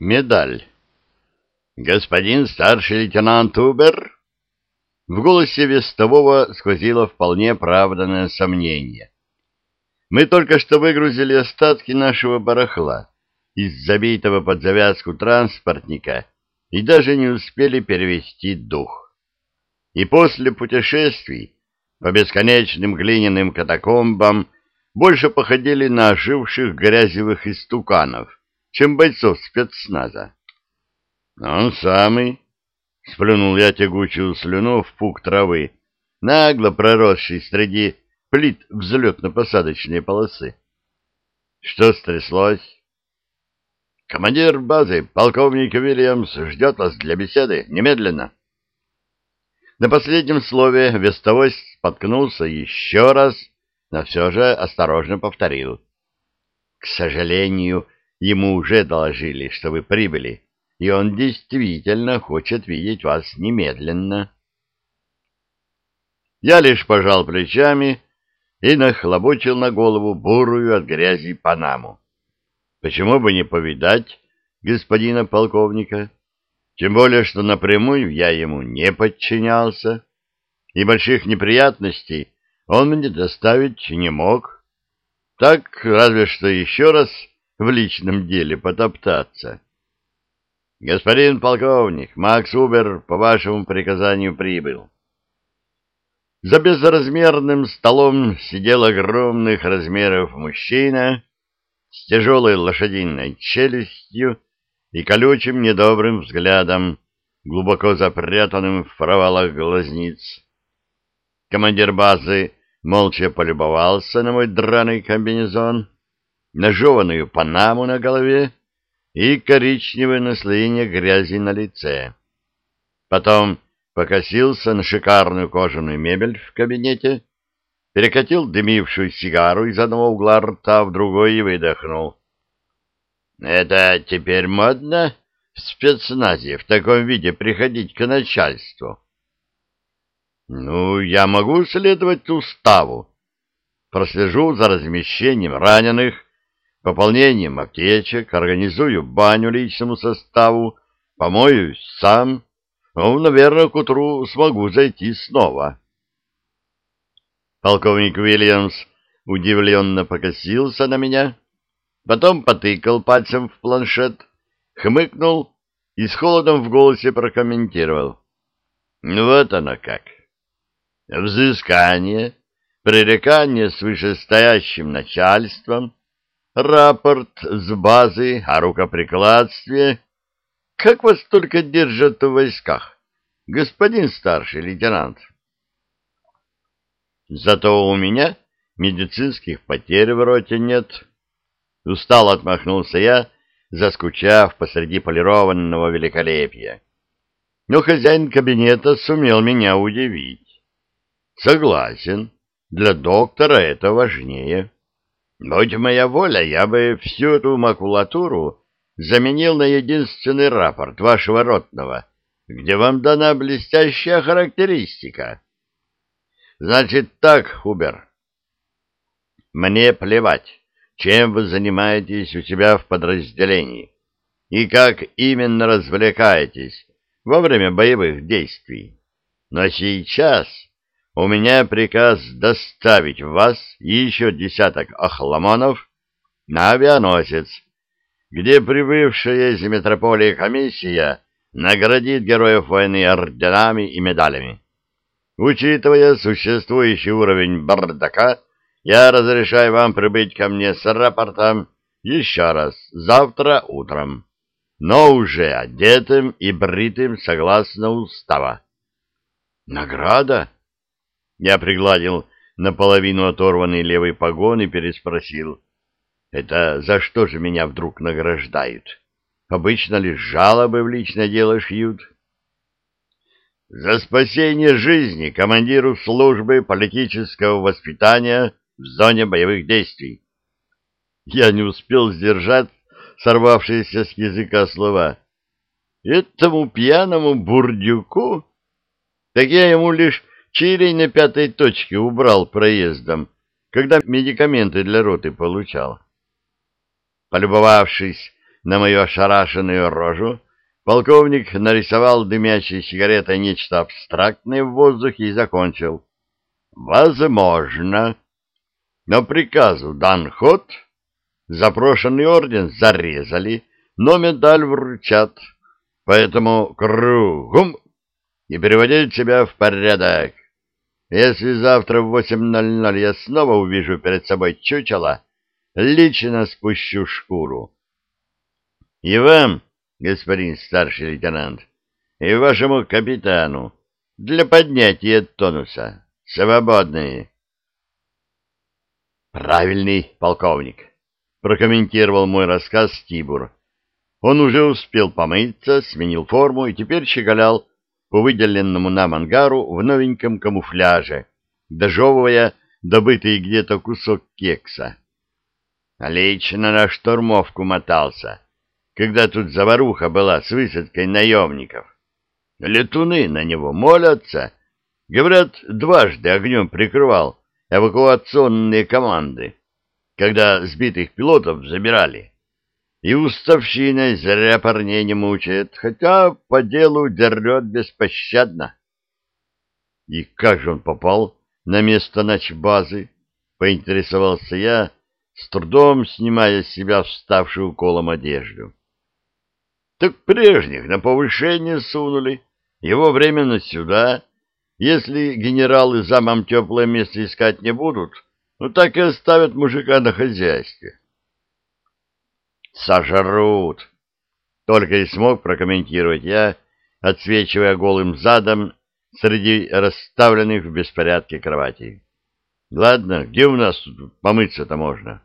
Медаль. Господин старший лейтенант Убер? В голосе вестового сквозило вполне оправданное сомнение. Мы только что выгрузили остатки нашего барахла из забитого под завязку транспортника и даже не успели перевести дух. И после путешествий по бесконечным глиняным катакомбам больше походили на оживших грязевых истуканов, чем бойцов спецназа. — Он самый, — сплюнул я тягучую слюну в пук травы, нагло проросший среди плит взлетно-посадочной полосы. — Что стряслось? — Командир базы, полковник Уильямс, ждет вас для беседы. Немедленно. На последнем слове вестовой споткнулся еще раз, но все же осторожно повторил. — К сожалению, — Ему уже доложили, что вы прибыли, и он действительно хочет видеть вас немедленно. Я лишь пожал плечами и нахлобучил на голову бурую от грязи панаму. Почему бы не повидать господина полковника? Тем более, что напрямую я ему не подчинялся, и больших неприятностей он мне доставить не мог. Так, разве что еще раз в личном деле потоптаться. Господин полковник, Макс Убер по вашему приказанию прибыл. За безразмерным столом сидел огромных размеров мужчина с тяжелой лошадиной челюстью и колючим недобрым взглядом, глубоко запрятанным в провалах глазниц. Командир базы молча полюбовался на мой драный комбинезон, на жеванную панаму на голове и коричневое наслоение грязи на лице. Потом покосился на шикарную кожаную мебель в кабинете, перекатил дымившую сигару из одного угла рта в другой и выдохнул. — Это теперь модно в спецназе в таком виде приходить к начальству? — Ну, я могу следовать уставу. Прослежу за размещением раненых, пополнением аптечек, организую баню личному составу, помоюсь сам, ну, наверное, к утру смогу зайти снова. Полковник Уильямс удивленно покосился на меня, потом потыкал пальцем в планшет, хмыкнул и с холодом в голосе прокомментировал. Вот оно как. Взыскание, пререкание с вышестоящим начальством, рапорт с базы о рукоприкладстве. Как вас только держат в войсках, господин старший лейтенант? Зато у меня медицинских потерь в роте нет. Устал отмахнулся я, заскучав посреди полированного великолепия. Но хозяин кабинета сумел меня удивить. Согласен, для доктора это важнее. Будь моя воля, я бы всю эту макулатуру заменил на единственный рапорт вашего ротного, где вам дана блестящая характеристика. Значит так, Хубер, мне плевать, чем вы занимаетесь у себя в подразделении и как именно развлекаетесь во время боевых действий. Но сейчас у меня приказ доставить вас и еще десяток охламонов на авианосец, где прибывшая из метрополии комиссия наградит героев войны орденами и медалями. Учитывая существующий уровень бардака, я разрешаю вам прибыть ко мне с рапортом еще раз завтра утром, но уже одетым и бритым согласно устава. Награда? Я пригладил наполовину оторванный левый погон и переспросил. «Это за что же меня вдруг награждают? Обычно лишь жалобы в личное дело шьют». «За спасение жизни командиру службы политического воспитания в зоне боевых действий». Я не успел сдержать сорвавшиеся с языка слова. «Этому пьяному бурдюку?» Так я ему лишь Чирий на пятой точке убрал проездом, когда медикаменты для роты получал. Полюбовавшись на мою ошарашенную рожу, полковник нарисовал дымящей сигаретой нечто абстрактное в воздухе и закончил. «Возможно. Но приказу дан ход, запрошенный орден зарезали, но медаль вручат, поэтому кругом и переводить себя в порядок. Если завтра в 8.00 я снова увижу перед собой чучело, лично спущу шкуру. И вам, господин старший лейтенант, и вашему капитану для поднятия тонуса. Свободные. Правильный полковник, прокомментировал мой рассказ Тибур. Он уже успел помыться, сменил форму и теперь щеголял по выделенному нам ангару в новеньком камуфляже, дожевывая добытый где-то кусок кекса. Лично на штурмовку мотался, когда тут заваруха была с высадкой наемников. Летуны на него молятся. Говорят, дважды огнем прикрывал эвакуационные команды, когда сбитых пилотов забирали. И уставщиной зря парней не мучает, хотя по делу дерет беспощадно. И как же он попал на место ночбазы? Поинтересовался я, с трудом снимая с себя вставшую колом одежду. Так прежних на повышение сунули, его временно сюда. Если генералы замом теплое место искать не будут, ну так и оставят мужика на хозяйстве. Сожрут. Только и смог прокомментировать я, отсвечивая голым задом среди расставленных в беспорядке кроватей. Ладно, где у нас тут помыться-то можно?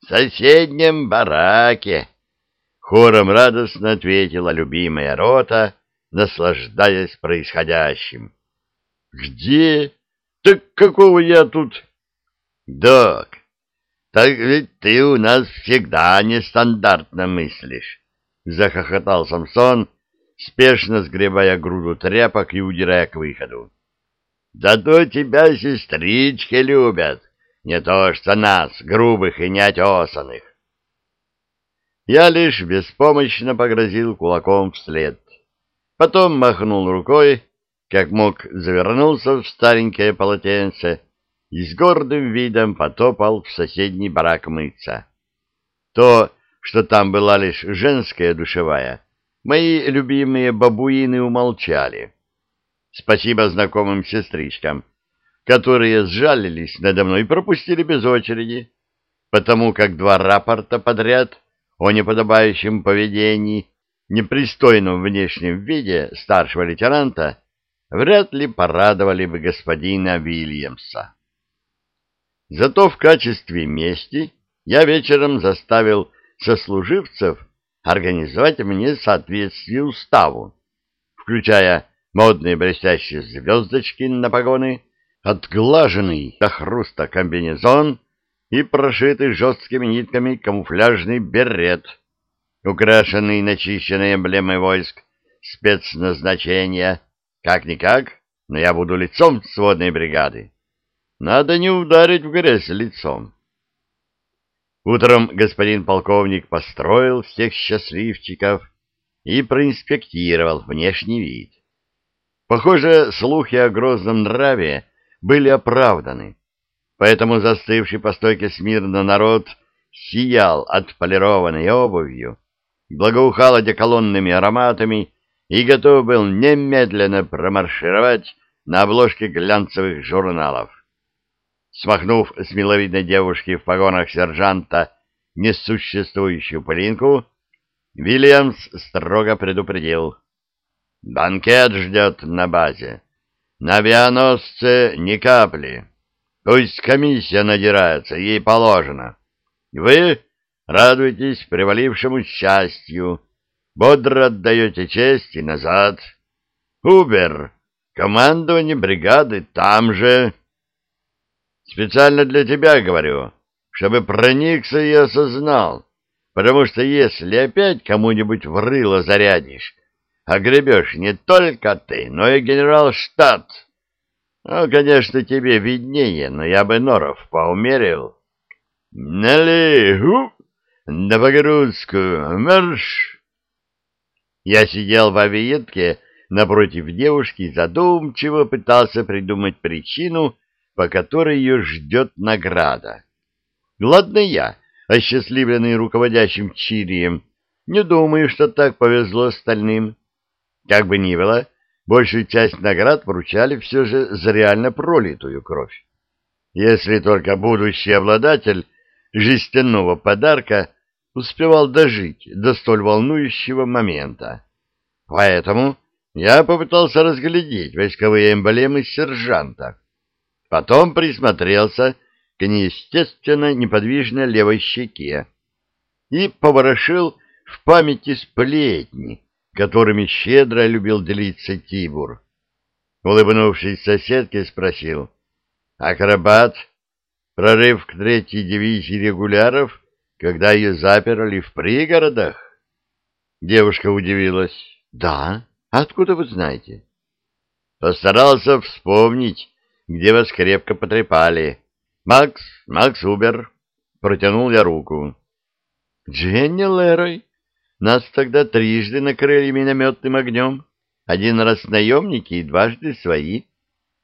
В соседнем бараке. Хором радостно ответила любимая рота, наслаждаясь происходящим. Где? Так какого я тут? Док, так ведь ты у нас всегда нестандартно мыслишь, — захохотал Самсон, спешно сгребая груду тряпок и удирая к выходу. — Зато тебя сестрички любят, не то что нас, грубых и неотесанных. Я лишь беспомощно погрозил кулаком вслед. Потом махнул рукой, как мог завернулся в старенькое полотенце и с гордым видом потопал в соседний барак мыться. То, что там была лишь женская душевая, мои любимые бабуины умолчали. Спасибо знакомым сестричкам, которые сжалились надо мной и пропустили без очереди, потому как два рапорта подряд о неподобающем поведении, непристойном внешнем виде старшего лейтенанта вряд ли порадовали бы господина Вильямса. Зато в качестве мести я вечером заставил сослуживцев организовать мне соответствие уставу, включая модные блестящие звездочки на погоны, отглаженный до хруста комбинезон и прошитый жесткими нитками камуфляжный берет, украшенный начищенной эмблемой войск спецназначения. Как-никак, но я буду лицом сводной бригады. Надо не ударить в грязь лицом. Утром господин полковник построил всех счастливчиков и проинспектировал внешний вид. Похоже, слухи о грозном нраве были оправданы, поэтому застывший по стойке смирно народ сиял отполированной обувью, благоухал одеколонными ароматами и готов был немедленно промаршировать на обложке глянцевых журналов. Смахнув с миловидной девушки в погонах сержанта несуществующую пылинку, Вильямс строго предупредил. «Банкет ждет на базе. На авианосце ни капли. Пусть комиссия надирается, ей положено. Вы радуетесь привалившему счастью, бодро отдаете честь и назад. Убер, командование бригады там же...» Специально для тебя говорю, чтобы проникся и осознал, потому что если опять кому-нибудь в рыло зарядишь, огребешь не только ты, но и генерал штат. Ну, конечно, тебе виднее, но я бы норов поумерил. Нали, на погрузку, марш!» Я сидел в авиетке напротив девушки и задумчиво пытался придумать причину, по которой ее ждет награда. Ладно я, осчастливленный руководящим Чирием, не думаю, что так повезло остальным. Как бы ни было, большую часть наград вручали все же за реально пролитую кровь. Если только будущий обладатель жестяного подарка успевал дожить до столь волнующего момента. Поэтому я попытался разглядеть войсковые эмблемы сержанта. Потом присмотрелся к неестественно неподвижной левой щеке и поворошил в памяти сплетни, которыми щедро любил делиться Тибур. Улыбнувшись соседке, спросил, «Акробат, прорыв к третьей дивизии регуляров, когда ее заперли в пригородах?» Девушка удивилась, «Да, откуда вы знаете?» Постарался вспомнить, где вас крепко потрепали. «Макс, Макс Убер!» Протянул я руку. «Дженни Лерой, нас тогда трижды накрыли минометным огнем. Один раз наемники и дважды свои.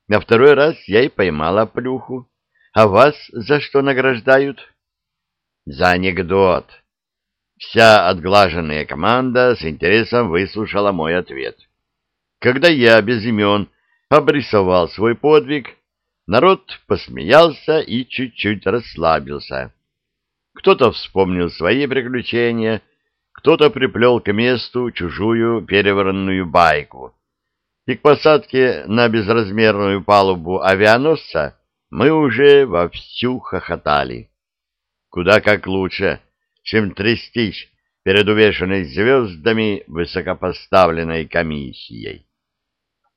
На второй раз я и поймала плюху. А вас за что награждают?» «За анекдот!» Вся отглаженная команда с интересом выслушала мой ответ. Когда я без имен обрисовал свой подвиг, народ посмеялся и чуть-чуть расслабился. Кто-то вспомнил свои приключения, кто-то приплел к месту чужую переворонную байку. И к посадке на безразмерную палубу авианосца мы уже вовсю хохотали. Куда как лучше, чем трястись перед увешанной звездами высокопоставленной комиссией.